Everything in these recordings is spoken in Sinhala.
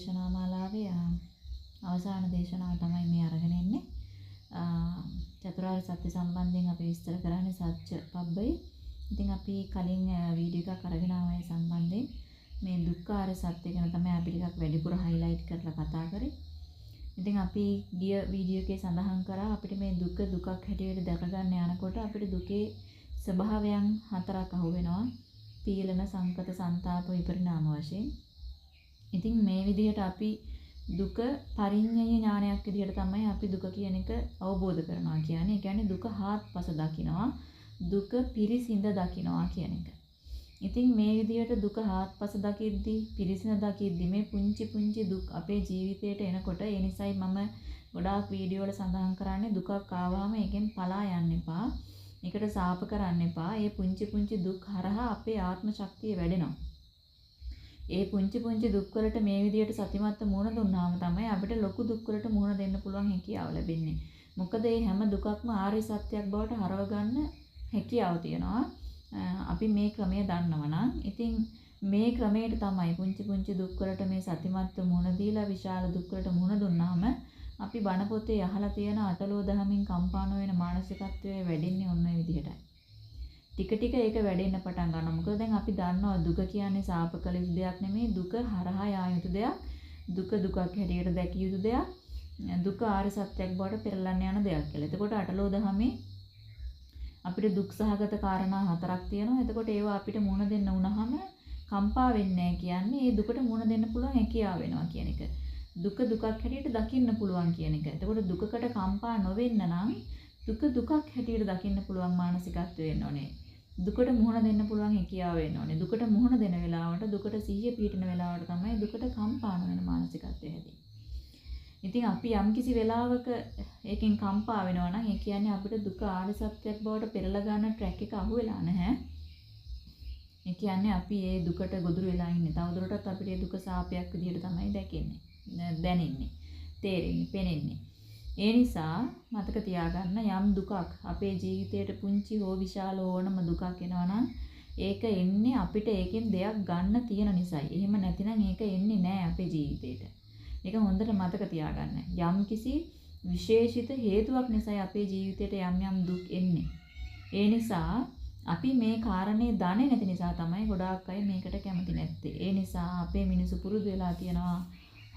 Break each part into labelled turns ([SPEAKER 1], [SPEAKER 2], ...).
[SPEAKER 1] දේශනා මාලාවේ අවසාන දේශනාව තමයි මේ අරගෙන එන්නේ. චතුරාර්ය සත්‍ය සම්බන්ධයෙන් අපි විස්තර කරන්නේ සත්‍ය පබ්බයි. ඉතින් අපි කලින් වීඩියෝ එකක් අරගෙන ආවයි සම්බන්ධයෙන් මේ දුක්ඛාර සත්‍ය ගැන තමයි අපි ටිකක් වැඩිපුර highlight කරලා කතා කරේ. ඉතින් අපි ගිය වීඩියෝ එකේ සඳහන් කරා අපිට මේ දුක දුකක් හැටියට දැක ගන්න යනකොට අපිට දුකේ ස්වභාවයන් හතරක් අහු වෙනවා. පීලන සංකත සංతాප විපරිණාම වශයෙන්. ඉතින් මේ විදිහට අපි දුක පරිඤ්ඤය ඥානයක් විදිහට තමයි අපි දුක කියන එක අවබෝධ කරනවා කියන්නේ. ඒ කියන්නේ දුක හාත්පස දකිනවා. දුක පිරිසිඳ දකිනවා කියන එක. ඉතින් මේ විදිහට දුක හාත්පස දකිද්දි පිරිසිඳ දකිද්දි මේ පුංචි පුංචි දුක් අපේ ජීවිතයට එනකොට ඒ නිසයි මම ගොඩාක් වීඩියෝ වල සඳහන් කරන්නේ දුකක් ආවම ඒකෙන් පලා යන්න එපා. ඒකට සාප කරන්න එපා. ඒ පුංචි පුංචි දුක් හරහා අපේ ආත්ම ශක්තිය වැඩෙනවා. ඒ පුංචි පුංචි දුක් වලට මේ විදිහට සතිමත්ව මුහුණ දුන්නාම තමයි අපිට ලොකු දුක් වලට මුහුණ දෙන්න පුළුවන් හැකියාව ලැබෙන්නේ. මොකද මේ හැම දුකක්ම ආර්ය සත්‍යයක් බවට හරව ගන්න හැකියාව තියෙනවා. අපි මේ ක්‍රමය දන්නවනම් ඉතින් මේ ක්‍රමයට තමයි පුංචි පුංචි දුක් වලට මේ සතිමත්ව මුහුණ දීලා විශාල දුක් වලට මුහුණ දුන්නාම අපි බණ පොතේ අහලා තියෙන අටලෝ දහමින් කම්පාන වෙන මානසිකත්වයේ වැඩින්නේ ඔන්න ඔය විදිහටයි. ටික ටික ඒක වැඩෙන්න පටන් ගන්නවා. මොකද දැන් අපි දන්නවා දුක කියන්නේ සාප කළ යුතු දෙයක් නෙමෙයි. දුක හරහා යා යුතු දෙයක්. දුක දුකක් හැටියට දැකිය යුතු දෙයක්. දුක ආර්ය සත්‍යයක් බවට පෙරලන්න යන දෙයක් කියලා. එතකොට අටලෝ දහමේ අපිට දුක් සහගත කාරණා හතරක් තියෙනවා. එතකොට ඒවා අපිට මුණ දෙන්න වුණාම කම්පා වෙන්නේ කියන්නේ ඒ දුකට මුණ දෙන්න පුළුවන් හැකියාව වෙනවා කියන එක. දුක දුකක් හැටියට දකින්න පුළුවන් කියන එක. එතකොට දුකකට කම්පා නොවෙන්න නම් දුක දුකක් හැටියට දකින්න පුළුවන් මානසිකත්වය වෙන්න ඕනේ. දුකට මුහුණ දෙන්න පුළුවන් හැකියාව වෙන්න ඕනේ. දුකට මුහුණ දෙන වෙලාවට දුකට සිහිය පිහිටන වෙලාවට තමයි දුකට කම්පා නොවන මානසිකත්වය හැදෙන්නේ. ඉතින් අපි යම්කිසි වෙලාවක ඒකෙන් කම්පා වෙනවා නම් ඒ කියන්නේ අපිට දුක ආර්ය සත්‍යයක් බවට පෙරලා ගන්න ට්‍රැක් එක අහු වෙලා නැහැ. ඒ කියන්නේ අපි ඒ දුකට ගොදුරු වෙලා ඉන්නේ. තවදුරටත් අපිට ඒ දුක සාපයක් විදිහට තමයි දැකෙන්නේ. දැනෙන්නේ, තේරෙන්නේ, පෙනෙන්නේ. ඒ නිසා මතක තියාගන්න යම් දුකක් අපේ ජීවිතයට පුංචි හෝ විශාල ඕනම දුකක් එනවා ඒක එන්නේ අපිට ඒකෙන් දෙයක් ගන්න තියෙන නිසායි. එහෙම නැතිනම් ඒක එන්නේ නැහැ අපේ ජීවිතේට. ඒක හොඳට මතක තියාගන්න. යම් කිසි විශේෂිත හේතුවක් නිසායි අපේ ජීවිතයට යම් යම් දුක් එන්නේ. ඒ නිසා අපි මේ කාරණේ දන්නේ නැති නිසා තමයි ගොඩාක් අය මේකට කැමති නැත්තේ. ඒ නිසා අපේ මිනිසු පුරුදු වෙලා තියනවා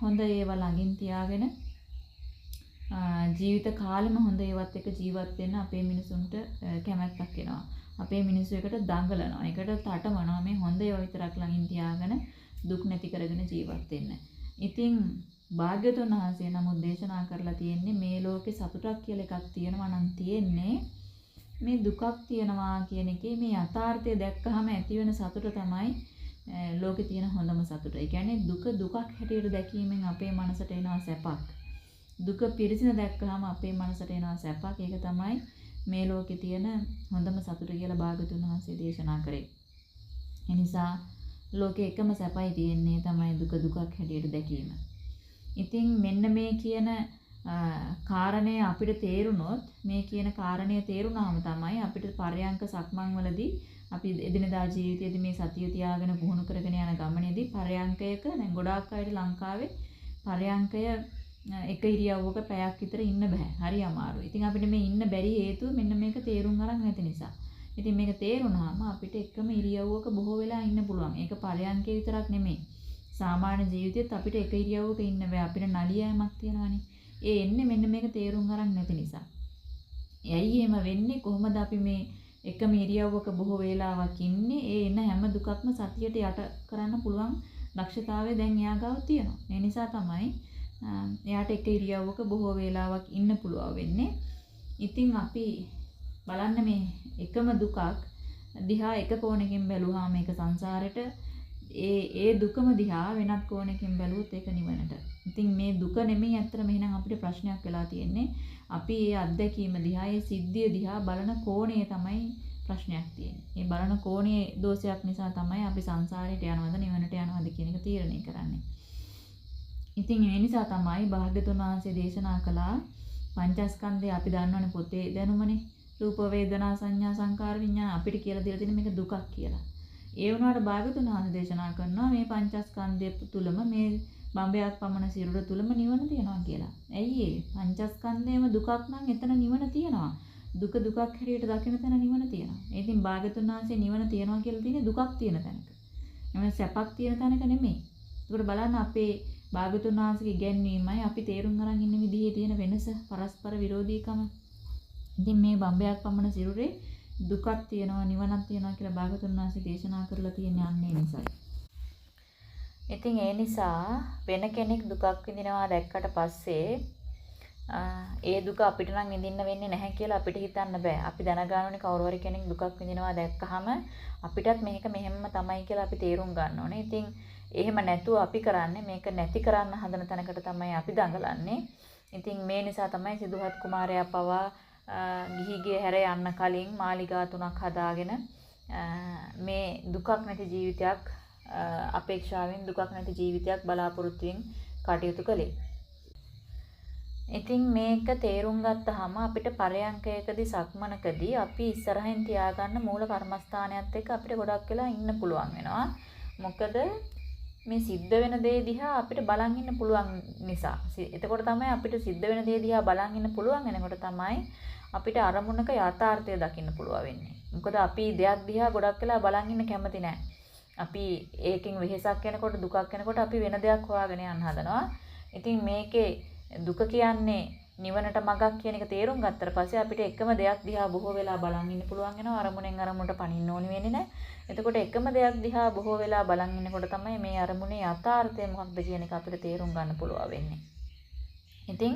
[SPEAKER 1] හොඳ ඒවා ළඟින් තියාගෙන ජීවිත කාලෙම හොඳ ඒවත් එක්ක ජීවත් වෙන්න අපේ මිනිසුන්ට කැමැත්තක් එනවා. අපේ මිනිස්සු එකට දඟලනවා. ඒකට තටමනවා මේ හොඳ ඒවා විතරක් ළඟින් තියාගෙන දුක් නැති කරගෙන ජීවත් වෙන්න. ඉතින් භාග්‍යතුන් වහන්සේ නමුත් දේශනා කරලා තියෙන්නේ මේ ලෝකේ සතුටක් කියලා එකක් තියෙනවා නම් තියෙන්නේ මේ දුකක් තියෙනවා කියන එකේ මේ යථාර්ථය දැක්කහම ඇති වෙන සතුට තමයි ලෝකේ තියෙන හොඳම සතුට. ඒ කියන්නේ දුක දුකක් හැටියට දැකීමෙන් අපේ මනසට එනවා සැපක්. දුක පිරිසින දැක්කහම අපේ මනසට එනවා සැපක්. ඒක තමයි මේ ලෝකේ තියෙන හොඳම සතුට කියලා භාගතුන් වහන්සේ දේශනා කරේ. ඒ නිසා ලෝකේ එකම සැපයි තියෙන්නේ තමයි දුක දුකක් හැටියට දැකීම. ඉතින් මෙන්න මේ කියන කාරණය අපිට තේරුනොත් මේ කියන කාරණය තේරුනාම තමයි අපිට පරයන්ක සක්මන් වලදී අපි එදිනදා ජීවිතයේදී මේ සතිය තියාගෙන පුහුණු කරගෙන යන ගමනේදී පරයන්කයක දැන් ගොඩාක් අයට ලංකාවේ පරයන්කය එක ඉරියව්වක පැයක් විතර ඉන්න බෑ. හරි අමාරුයි. ඉතින් අපිට මේ ඉන්න බැරි හේතුව මෙන්න මේක තේරුම් අරන් නැති නිසා. ඉතින් මේක තේරුණාම අපිට එකම ඉරියව්වක බොහෝ වෙලා ඉන්න පුළුවන්. ඒක පරයන්කේ විතරක් නෙමෙයි. සාමාන්‍ය ජීවිතෙත් අපිට එක ඉරියව්වක ඉන්න බෑ. අපිට නලියෑමක් තියෙනවානේ. ඒ එන්නේ මෙන්න මේක තේරුම් අරන් නැති නිසා. එයි එහෙම වෙන්නේ කොහොමද අපි මේ එකම ඉරියව්වක බොහෝ වේලාවක් ඉන්නේ ඒ එන හැම දුකක්ම සතියට යට කරන්න පුළුවන් දක්ෂතාවය දැන් එයා ගාව තියෙනවා. ඒ නිසා තමයි එයාට එක ඉරියව්වක බොහෝ වේලාවක් ඉන්න පුළුවන් වෙන්නේ. ඉතින් අපි බලන්න මේ එකම දුකක් දිහා එක කෝණකින් බැලුවාම මේක සංසාරෙට ඒ ඒ දුකම දිහා වෙනත් කෝණකින් බැලුවොත් ඒක නිවනට. ඉතින් මේ දුක නෙමෙයි අත්‍තර මෙහෙනම් අපිට ප්‍රශ්නයක් වෙලා තියෙන්නේ. අපි මේ අත්දැකීම දිහා, මේ සිද්ධිය දිහා බලන කෝණය තමයි ප්‍රශ්නයක් තියෙන්නේ. මේ බලන කෝණයේ දෝෂයක් නිසා තමයි අපි සංසාරයට යනවද නිවනට යනවද කියන එක තීරණය කරන්නේ. ඉතින් ඒ නිසා තමයි භාග්‍යතුන් වහන්සේ දේශනා කළා පංචස්කන්ධය අපි දන්නවනේ පොතේ දැනුමනේ. රූප වේදනා සංඥා සංකාර විඤ්ඤාණ අපිට කියලා දීලා තියෙන මේක දුකක් කියලා. ඒ වුණාට භාග්‍යතුන් වහන්සේ දේශනා කරනවා මේ පංචස්කන්ධය තුලම මේ බඹයක් පමණ සිරුර තුලම නිවන තියනවා කියලා. ඇයි ඒ? පංචස්කන්ධයේම දුකක් නම් එතන නිවන තියනවා. දුක දුකක් හැටියට දකින තැන නිවන තියනවා. ඒ ඉතින් භාගතුන් වහන්සේ නිවන තියනවා කියලා තියෙන්නේ දුකක් තියෙන තැනක. එමෙ සැපක් තියෙන තැනක නෙමෙයි. ඒකට බලන්න අපේ භාගතුන් වහන්සේගේ ඉගැන්වීමයි අපි තේරුම් අරන් ඉන්න විදිහේ තියෙන වෙනස පරස්පර විරෝධීකම. ඉතින් මේ බම්බයක් පමණ සිරුරේ දුකක් තියෙනවා නිවනක් තියෙනවා කියලා භාගතුන් වහන්සේ දේශනා කරලා තියෙන්නේ අන්නේ නිසායි. ඉතින් ඒ නිසා වෙන කෙනෙක් දුකක් විඳිනවා දැක්කට පස්සේ ඒ දුක අපිට නම් විඳින්න වෙන්නේ නැහැ කියලා අපිට හිතන්න බෑ. අපි දැනගන්න ඕනේ කවුරු හරි කෙනෙක් දුකක් විඳිනවා දැක්කහම අපිටත් මේක මෙහෙම්ම තමයි කියලා අපි තේරුම් ගන්න ඕනේ. ඉතින් එහෙම නැතුව අපි කරන්නේ මේක නැති කරන්න හදන තැනකට තමයි අපි දඟලන්නේ. ඉතින් මේ නිසා තමයි සිදුහත් කුමාරයා පවා ගිහිගේ හැර යන්න කලින් මාලිගා තුනක් හදාගෙන මේ දුකක් නැති ජීවිතයක් අපේක්ෂාවෙන් දුකක් නැති ජීවිතයක් බලාපොරොත්තුෙන් කටයුතු කළේ. ඉතින් මේක තේරුම් ගත්තාම අපිට පරයන්කයකදී සක්මනකදී අපි ඉස්සරහින් තියාගන්න මූල කර්මස්ථානයත් එක්ක අපිට ගොඩක් වෙලා ඉන්න පුළුවන් වෙනවා. මොකද මේ සිද්ධ වෙන දේ දිහා අපිට බලන් ඉන්න පුළුවන් නිසා. එතකොට තමයි අපිට සිද්ධ වෙන දේ දිහා බලන් ඉන්න පුළුවන් වෙනකොට තමයි අපිට අරමුණක යථාර්ථය දකින්න පුළුවන් වෙන්නේ. මොකද අපි දෙයක් දිහා ගොඩක් වෙලා බලන් ඉන්න කැමති නැහැ. අපි ඒකෙන් වෙහෙසක් එනකොට දුකක් එනකොට අපි වෙන දෙයක් හොයාගෙන යන්න හදනවා. ඉතින් මේකේ දුක කියන්නේ නිවනට මගක් කියන එක තේරුම් ගත්තට පස්සේ අපිට එකම දෙයක් දිහා බොහෝ වෙලා බලන් ඉන්න පුළුවන් වෙනවා අරමුණෙන් අරමුණට පනින්න ඕනි වෙන්නේ නැහැ. එතකොට එකම දෙයක් දිහා බොහෝ වෙලා බලන් ඉන්නකොට තමයි මේ අරමුණේ යථාර්ථය මොකක්ද කියන එක අපිට තේරුම් ගන්න පුළුවන් වෙන්නේ. ඉතින්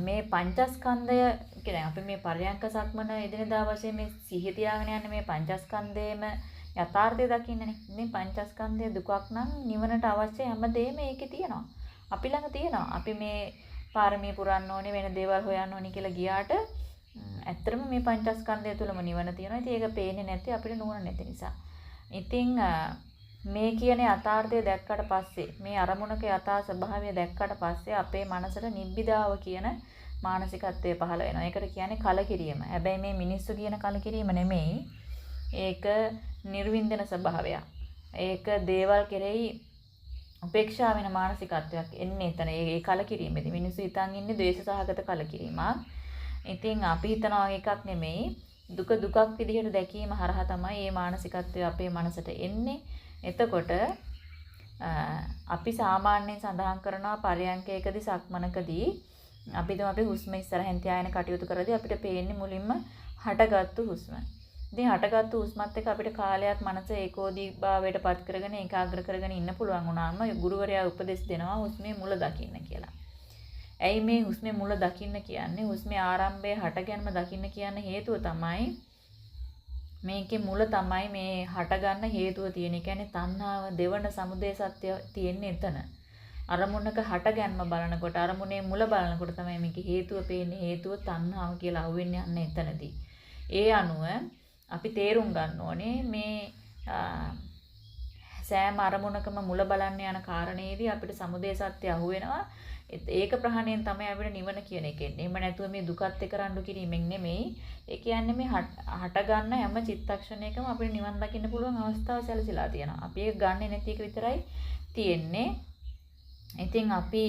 [SPEAKER 1] මේ පංචස්කන්ධය කියන්නේ අපි මේ පරයන්ක සක්මන එදිනදා වශයෙන් මේ සිහිය තියාගෙන යන්නේ මේ පංචස්කන්ධයේම යථාර්ථය දකින්නනේ. මේ පංචස්කන්ධය දුකක් නම් නිවනට අවශ්‍ය හැමදේම ඒකේ තියෙනවා. අපි ළඟ තියෙනවා. අපි මේ පාරමී පුරන්න ඕනේ වෙන දේවල් හොයන්න ඕනේ කියලා ගියාට ඇත්තටම මේ පංචස්කන්ධය තුලම නිවන තියෙනවා. ඉතින් ඒක පේන්නේ නැති අපිට නුවණ නැති නිසා. ඉතින් මේ කියන යථාර්ථය දැක්කට පස්සේ මේ අරමුණක යථා ස්වභාවය දැක්කට පස්සේ අපේ මනසට නිබ්බිදාව කියන මානසිකත්වය පහළ වෙනවා. ඒකට කියන්නේ කලකිරීම. හැබැයි මේ මිනිස්සු කියන කලකිරීම නෙමෙයි. ඒක නිර්වින්දන ස්වභාවයක්. ඒක දේවල් කෙරෙහි උපේක්ෂා වෙන මානසිකත්වයක් එන්නේ එතන. ඒ කලකිරීමේදී මිනිස්සු හිතන් ඉන්නේ ද්වේෂ සහගත කලකිරීමක්. ඉතින් අපි හිතනවා එකක් නෙමෙයි දුක දුකක් විදිහට දැකීම හරහා තමයි මේ මානසිකත්වය අපේ මනසට එන්නේ. එතකොට අපි සාමාන්‍යයෙන් සඳහන් කරනවා පරයන්කයකදී සක්මනකදී අපි තමයි අපි හුස්ම ඉස්සරහෙන් තියාගෙන කටයුතු කරද්දී අපිට පේන්නේ මුලින්ම හටගත්තු හුස්ම. ඉතින් හටගත්තු හුස්මත් එක්ක අපිට කාලයක් මනස ඒකෝදී භාවයට පත් කරගෙන ඒකාග්‍ර කරගෙන ඉන්න පුළුවන් වුණාම ගුරුවරයා උපදෙස් දෙනවා හුස්මේ මුල දකින්න කියලා. ඇයි මේ හුස්මේ මුල දකින්න කියන්නේ? හුස්මේ ආරම්භය හටගැන්ම දකින්න කියන හේතුව තමයි මේකේ මුල තමයි මේ හටගන්න හේතුව තියෙන. කියන්නේ තණ්හාව දෙවන සමුදය සත්‍ය තියෙන්නේ එතන. අරමුණක හටගැන්ම බලනකොට අරමුණේ මුල බලනකොට තමයි මේකේ හේතුව පේන්නේ. හේතුව තණ්හාව කියලා අහුවෙන්නේ යන්නේ එතනදී. ඒ අනුව අපි තේරුම් ගන්න ඕනේ මේ සෑම අරමුණකම මුල බලන්න යන කාරණේදී අපිට සමුදය සත්‍ය අහු වෙනවා. ඒක ප්‍රහාණයෙන් තමයි අපිට නිවන කියන එක එන්නේ. එහෙම නැතුව මේ දුකත් එක්ක රණ්ඩු කිරීමෙන් නෙමෙයි. ඒ කියන්නේ මේ හට ගන්න හැම චිත්තක්ෂණයකම අපිට නිවන් දකින්න පුළුවන් අවස්ථාව සැලසීලා තියෙනවා. අපි ඒක ගන්නෙ නැති එක විතරයි තියෙන්නේ. ඉතින් අපි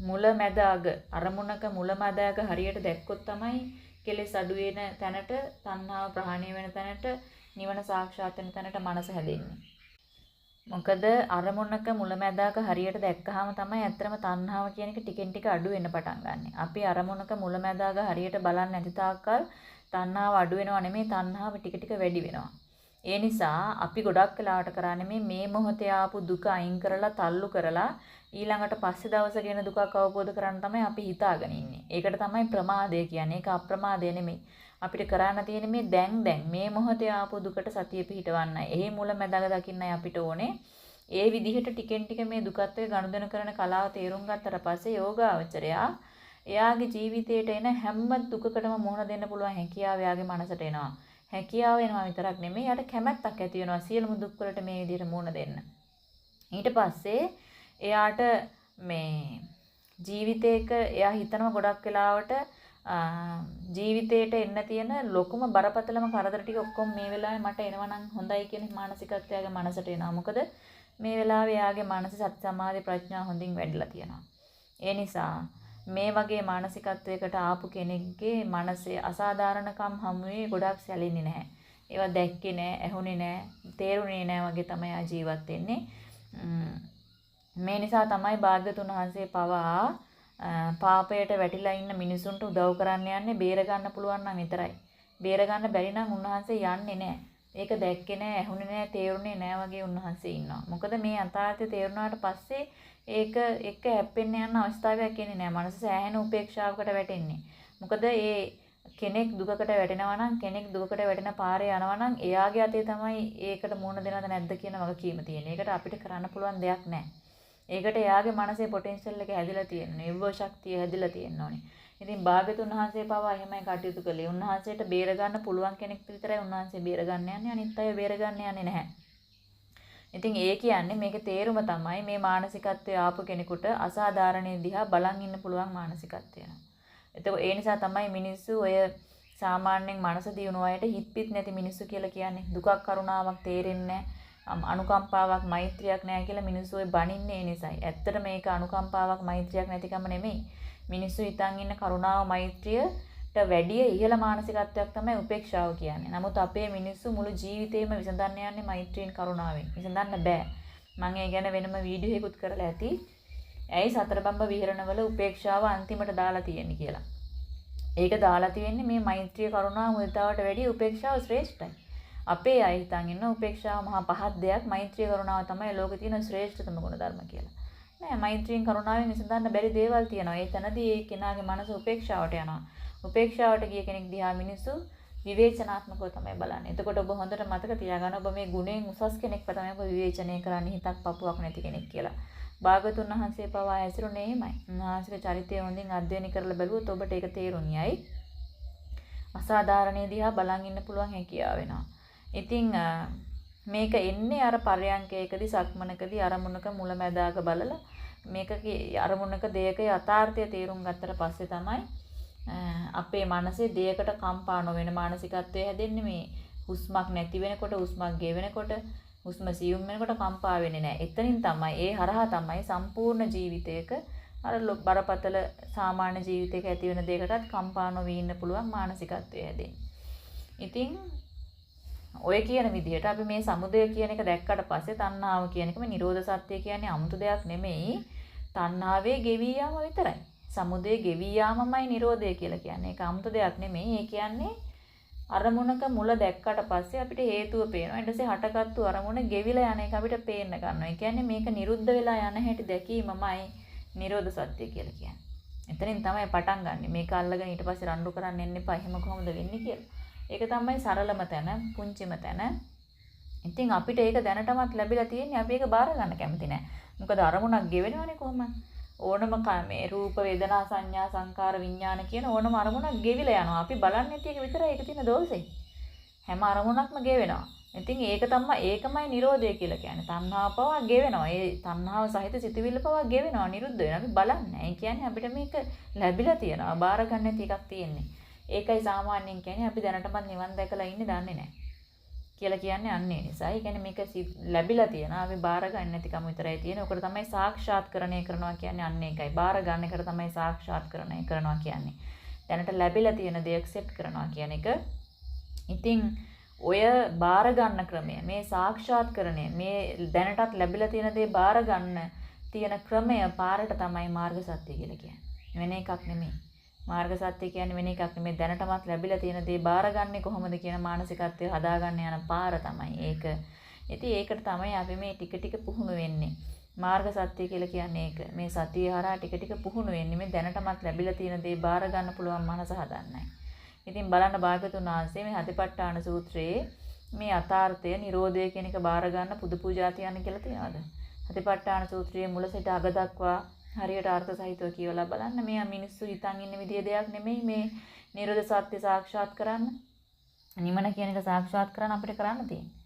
[SPEAKER 1] මුල මැද අග අරමුණක මුල මැද අග හරියට දැක්කොත් තමයි කෙලෙස් අඩු වෙන තැනට තණ්හාව ප්‍රහාණය වෙන තැනට නිවන සාක්ෂාත් වෙන තැනට මනස හැදෙන්නේ. මොකද අරමුණක මුලැමැදාක හරියට දැක්කහම තමයි ඇත්තම තණ්හාව කියන එක ටිකෙන් ටික අඩු වෙන්න පටන් ගන්නෙ. අපි අරමුණක මුලැමැදාක හරියට බලන්නේ නැති තාක්කල් තණ්හාව අඩු වෙනව නෙමෙයි තණ්හාව ටික ටික වැඩි වෙනවා. ඒ නිසා අපි ගොඩක් වෙලාවට කරන්නේ මේ මොහොතේ ආපු දුක අයින් කරලා තල්ලු කරලා ඊළඟට පස්සේ දවසේ ගැන දුකක් අවබෝධ කරගන්න තමයි අපි හිතාගෙන ඉන්නේ. ඒකට තමයි ප්‍රමාදය කියන්නේ. ඒක අප්‍රමාදය නෙමෙයි. අපිට කරන්න තියෙන මේ දැන් දැන් මේ මොහොතේ ආපු දුකට සතිය පිහිටවන්නයි. එහි මුල මැදග දකින්නයි අපිට ඕනේ. ඒ විදිහට ටිකෙන් ටික මේ දුකත් එක්ක ගනුදෙනු කරන කලාව තේරුම් ගත්තට පස්සේ යෝගාවචරයා එයාගේ ජීවිතේට එන හැම දුකකටම මුහුණ දෙන්න පුළුවන් හැකියාව එයාගේ මනසට එනවා. හැකියාව එනවා විතරක් නෙමෙයි යාට කැමැත්තක් ඇති වෙනවා සියලුම දුක් වලට මේ විදිහට මුහුණ දෙන්න. ඊට පස්සේ එයාට මේ ජීවිතේක එයා හිතනවා ගොඩක් වෙලාවට ජීවිතේට එන්න තියෙන ලොකුම බරපතලම කරදර ටික ඔක්කොම මේ වෙලාවේ මට එනවා නම් හොඳයි කියන මානසිකත්වයගේ මනසට එනවා. මොකද මේ වෙලාවේ යාගේ මානසික සති සමාධි ප්‍රඥා හොඳින් වැඩිලා තියෙනවා. ඒ නිසා මේ වගේ මානසිකත්වයකට ආපු කෙනෙක්ගේ මනසේ අසාධාරණකම් හමුවේ ගොඩක් සැලෙන්නේ නැහැ. ඒවා දැක්කේ නැහැ, ඇහුනේ නැහැ, තේරුනේ නැහැ වගේ තමයි ආ ජීවත් වෙන්නේ. මේ නිසා තමයි භාග්‍යතුන් වහන්සේ පවා පාපයට වැටිලා ඉන්න මිනිසුන්ට උදව් කරන්න යන්නේ බේර ගන්න පුළුවන් නම් විතරයි. බේර ගන්න බැරි නම් උන්වහන්සේ යන්නේ නැහැ. ඒක දැක්කේ නැහැ, ඇහුනේ නැහැ, තේරුනේ නැහැ වගේ උන්වහන්සේ ඉන්නවා. මොකද මේ අන්තාර්ථය තේරුණාට පස්සේ ඒක එක්ක හැප්පෙන්න යන අවස්ථාවක් එන්නේ නැහැ. මනස සෑහෙන උපේක්ෂාවකට වැටෙන්නේ. මොකද ඒ කෙනෙක් දුකකට වැටෙනවා නම් කෙනෙක් දුකකට වැටෙන පාරේ යනවා නම් එයාගේ අතේ තමයි ඒකට මුහුණ දෙනවද නැද්ද කියන වගකීම තියෙන්නේ. ඒකට අපිට කරන්න පුළුවන් දෙයක් නැහැ. ඒකට එයාගේ මනසේ පොටෙන්ෂල් එක හැදිලා තියෙනවා. නිර්ව ශක්තිය හැදිලා තියෙන්න ඕනේ. ඉතින් භාග්‍යතුන් වහන්සේ පවා එහෙමයි කටයුතු කළේ. උන්වහන්සේට බේර ගන්න පුළුවන් කෙනෙක් විතරයි උන්වහන්සේ බේර ගන්න යන්නේ. අනිත් අය බේර ගන්න යන්නේ නැහැ. ඉතින් ඒ කියන්නේ මේකේ තේරුම තමයි මේ මානසිකත්වයේ ආපු කෙනෙකුට අසාධාරණේ දිහා බලන් ඉන්න පුළුවන් මානසිකත්වය. එතකොට ඒ නිසා තමයි මිනිස්සු ඔය සාමාන්‍යයෙන් මනස දියුණු අයට හිත්පිට නැති මිනිස්සු කියලා කියන්නේ. දුකක් කරුණාවක් තේරෙන්නේ අනුකම්පාවක් මෛත්‍රියක් නැහැ කියලා මිනිස්සු ඔය බනින්නේ ඒ නිසායි. ඇත්තට මේක අනුකම්පාවක් මෛත්‍රියක් නැතිකම නෙමෙයි. මිනිස්සු හිතන් ඉන්න කරුණාව මෛත්‍රියට වැඩිය ඉහළ මානසිකත්වයක් තමයි උපේක්ෂාව කියන්නේ. නමුත් අපේ මිනිස්සු මුළු ජීවිතේම විසඳන්න යන්නේ මෛත්‍රියෙන් කරුණාවෙන්. විසඳන්න බෑ. මම ඒ ගැන වෙනම වීඩියෝ එකකුත් කරලා ඇති. ඇයි සතර බම්බ විහරණවල උපේක්ෂාව අන්තිමට දාලා තියෙන්නේ කියලා. ඒක දාලා තියෙන්නේ මේ මෛත්‍රිය කරුණාව මුදිතාවට වැඩිය උපේක්ෂාව ශ්‍රේෂ්ඨයි. අපේ අය හිතන් ඉන්න උපේක්ෂාව මහා පහත් දෙයක් මෛත්‍රිය කරුණාව තමයි ලෝකේ තියෙන ශ්‍රේෂ්ඨතම ගුණ ධර්ම කියලා. නෑ මෛත්‍රියෙන් කරුණාවෙන් විසඳන්න බැරි දේවල් තියෙනවා. ඒ තැනදී ඒ කෙනාගේ මනස උපේක්ෂාවට යනවා. උපේක්ෂාවට ගිය කෙනෙක් දිහා මිනිස්සු විවේචනාත්මකව තමයි බලන්නේ. එතකොට ඔබ හොඳට මතක තියාගන්න ඔබ මේ ගුණයෙන් උසස් කෙනෙක්ව තමයි ඔබ විවේචනය කරන්නේ හිතක් පපුවක් නැති කෙනෙක් කියලා. භාගතුන් වහන්සේ පවා ඇසිරුනේ එහෙමයි. උන්වහන්සේගේ චරිතය හොඳින් අධ්‍යයනය කරලා බැලුවොත් ඔබට ඒක තේරුණියයි. අසාධාරණේ දිහා බලන් ඉන්න පුළුවන් හැකියාව වෙනවා. ඉතින් මේක එන්නේ අර පරයන්කයකදී සක්මනකදී අරමුණක මුලැමැදාක බලලා මේක අරමුණක දෙයක යථාර්ථය තේරුම් ගත්තට පස්සේ තමයි අපේ මනසේ දෙයකට කම්පා නොවන මානසිකත්වය හැදෙන්නේ මේ හුස්මක් නැති වෙනකොට හුස්මක් ගෙවෙනකොට හුස්ම සියුම් වෙනකොට කම්පා වෙන්නේ නැහැ. එතනින් තමයි ඒ හරහා තමයි සම්පූර්ණ ජීවිතයක අර බරපතල සාමාන්‍ය ජීවිතයක ඇති වෙන දෙයකටත් කම්පා නොවී ඉන්න පුළුවන් මානසිකත්වය හැදෙන්නේ. ඉතින් ඔය කියන විදිහට අපි මේ සමුදය කියන එක දැක්කට පස්සේ තණ්හාව කියන එකම නිරෝධ සත්‍ය කියන්නේ 아무තු දෙයක් නෙමෙයි තණ්හාවේ ගෙවී යාම විතරයි. සමුදය ගෙවී යාමමයි නිරෝධය කියලා කියන්නේ. ඒක 아무තු දෙයක් නෙමෙයි. ඒ කියන්නේ අරමුණක මුල දැක්කට පස්සේ අපිට හේතුව පේනවා. ඊට පස්සේ හටගත්තු අරමුණ ගෙවිලා යන එක අපිට පේන්න ගන්නවා. ඒ කියන්නේ මේක නිරුද්ධ වෙලා යන හැටි දැකීමමයි නිරෝධ සත්‍ය කියලා කියන්නේ. එතනින් තමයි පටන් ගන්නෙ. මේක අල්ලගෙන ඊට පස්සේ රණ්ඩු කරන්න එන්න එපා. එහෙම කොහොමද වෙන්නේ කියලා. ඒක තමයි සරලම තැන, පුංචිම තැන. ඉතින් අපිට ඒක දැනටමත් ලැබිලා තියෙන්නේ අපි ඒක බාර ගන්න කැමති නෑ. මොකද අරමුණක් ගෙවෙනවනේ කොහොමද? ඕනම මේ රූප වේදනා සංඥා සංකාර විඥාන කියන ඕනම අරමුණක් ගෙවිලා යනවා. අපි බලන්නේ නැති එක විතරයි ඒක තියෙන දෝෂේ. හැම අරමුණක්ම ගෙවෙනවා. ඉතින් ඒක තමයි ඒකමයි Nirodha කියලා කියන්නේ. තණ්හාව පවා ගෙවෙනවා. ඒ තණ්හාව සහිත සිතුවිල්ල පවා ගෙවෙනවා. නිරුද්ධ වෙනවා. අපි බලන්නේ. ඒ කියන්නේ අපිට මේක ලැබිලා තියෙනවා. බාර ගන්න නැති එකක් තියෙන්නේ. ඒකයි සාමාන්‍යයෙන් කියන්නේ අපි දැනටමත් නිවන් දැකලා ඉන්නේ දන්නේ නැහැ. කියලා කියන්නේ අන්න ඒ නිසා. ඒ කියන්නේ මේක ලැබිලා තියෙනවා. අපි බාර ගන්න නැතිකම විතරයි තියෙන්නේ. ඔකට තමයි සාක්ෂාත්කරණය කරනවා කියන්නේ අන්න ඒකයි. බාර ගන්න එකට තමයි සාක්ෂාත්කරණය කරනවා කියන්නේ. දැනට ලැබිලා තියෙන දේ ඇක්සෙප්ට් කරනවා කියන එක. ඉතින් ඔය බාර ගන්න ක්‍රමය මේ සාක්ෂාත්කරණය මේ දැනටත් ලැබිලා තියෙන දේ බාර ගන්න තියෙන ක්‍රමය පාරට තමයි මාර්ග සත්‍ය කියලා කියන්නේ. වෙන එකක් නෙමෙයි. මාර්ග සත්‍ය කියන්නේ වෙන එකක් නෙමෙයි දැනටමත් ලැබිලා තියෙන දේ බාරගන්නේ කොහොමද කියන මානසිකත්වය හදාගන්න යන පාර තමයි ඒක. ඉතින් ඒකට තමයි අපි මේ ටික ටික පුහුණු වෙන්නේ. මාර්ග සත්‍ය කියලා කියන්නේ ඒක. මේ සතිය හරහා ටික ටික පුහුණු වෙන්නේ මේ දැනටමත් ලැබිලා තියෙන දේ බාර ගන්න පුළුවන් මනස හදන්නයි. ඉතින් බලන්න භාගතුන් වහන්සේ මේ හතිපට්ඨාන සූත්‍රයේ මේ අතාර්ථය Nirodha කියන එක බාර ගන්න පුදු පූජා තියන්න කියලා තියනවාද? හතිපට්ඨාන සූත්‍රයේ මුල සිට අග දක්වා හරියට අර්ථ සහිතව කියවලා බලන්න මේ මිනිස්සු හිතන් ඉන්න විදිය දෙයක් නෙමෙයි මේ නිරෝධ සත්‍ය සාක්ෂාත් කරන්න. නිමන කියන එක සාක්ෂාත් කරන්න අපිට කරන්න තියෙන්නේ.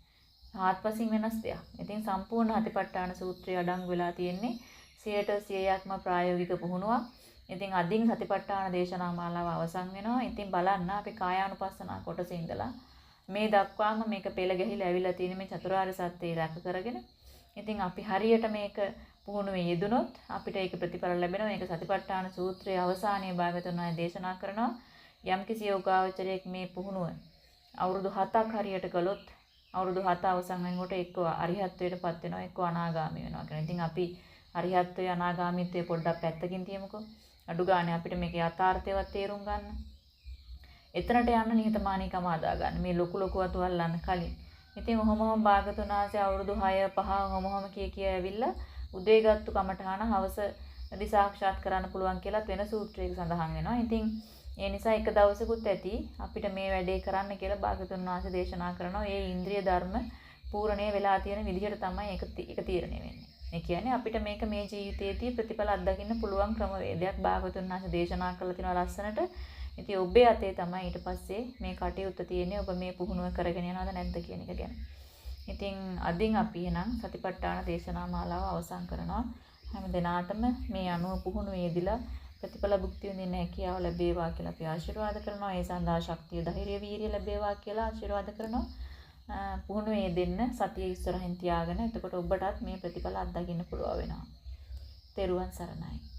[SPEAKER 1] ආත්පසින් වෙනස් දෙයක්. ඉතින් සම්පූර්ණ හතිපට්ඨාන සූත්‍රය අඩංගු වෙලා තියෙන්නේ 100%ක්ම ප්‍රායෝගික පුහුණුවක්. ඉතින් අදින් සතිපට්ඨාන දේශනා මාලාව අවසන් වෙනවා. ඉතින් බලන්න අපි කායානුපස්සනා කොටසේ ඉඳලා මේ දක්වාම මේක පෙළ ගැහිලා ඇවිල්ලා තියෙන මේ චතුරාර්ය සත්‍යය රැක කරගෙන ඉතින් අපි හරියට මේක පුහුණුවේ යෙදුනොත් අපිට ඒක ප්‍රතිඵල ලැබෙනවා. මේක සතිපට්ඨාන සූත්‍රයේ අවසානයේ භාගතුන් වහන්සේ දේශනා කරනවා. යම්කිසි යෝගාවචරයක් මේ පුහුණුව අවුරුදු 7ක් හරියට කළොත් අවුරුදු 7 අවසන් වෙනකොට එක්ක අරිහත්ත්වයටපත් වෙනවා එක්ක අනාගාමී වෙනවා කියන. ඉතින් අපි අරිහත්ත්වය අනාගාමීත්වය පොඩ්ඩක් පැත්තකින් තියමුකෝ. අඩු ගානේ අපිට මේකේ යථාර්ථයවත් තේරුම් ගන්න. එතනට යන්න නිහතමානීකම අදා ගන්න. මේ ලොකු ලොකු අතු අල්ලන්න කලින්. ඉතින් ඔහොම ඔහොම භාගතුන් වහන්සේ අවුරුදු 6 5 ඔහොම ඔහොම කිය කිය ඇවිල්ලා උදේ ගත්තු කමඨහන හවස දිසාක්ෂාත් කරන්න පුළුවන් කියලා වෙන සූත්‍රයක සඳහන් වෙනවා. ඉතින් ඒ නිසා එක දවසකුත් ඇති අපිට මේ වැඩේ කරන්න කියලා භාගතුන් වහන්සේ දේශනා කරනවා. ඒ ඉන්ද්‍රිය ධර්ම පූර්ණේ වෙලා තියෙන විදිහට තමයි ඒක ඒක තීරණය වෙන්නේ. ඒ කියන්නේ අපිට මේක මේ ජීවිතයේදී ප්‍රතිඵල අත්දකින්න පුළුවන් ක්‍රමවේදයක් භාගතුන් වහන්සේ දේශනා කරලා තිනවා ලස්සනට. ඉතින් ඔබේ අතේ තමයි ඊට පස්සේ මේ කටයුත්ත තියෙන්නේ ඔබ මේ පුහුණුව කරගෙන යනවද නැද්ද කියන එක ගැන. ඉතින් අදින් අපි එනම් සතිපට්ඨාන දේශනා මාලාව අවසන් කරනවා. හැම දිනාටම මේ අනුව පුහුණුවේ යෙදিলা ප්‍රතිඵල භුක්ති විඳින්න හැකියාව ලැබේවා කියලා අපි ආශිර්වාද කරනවා. ඒ සඳහා ශක්තිය, ධෛර්යය, වීරිය ලැබේවා කියලා ආශිර්වාද කරනවා. පුහුණුවේ දෙන්න සතිය ඉස්සරහින් තියාගෙන එතකොට ඔබටත් මේ ප්‍රතිඵල අත්දකින්න පුළුවන් වෙනවා. තෙරුවන් සරණයි.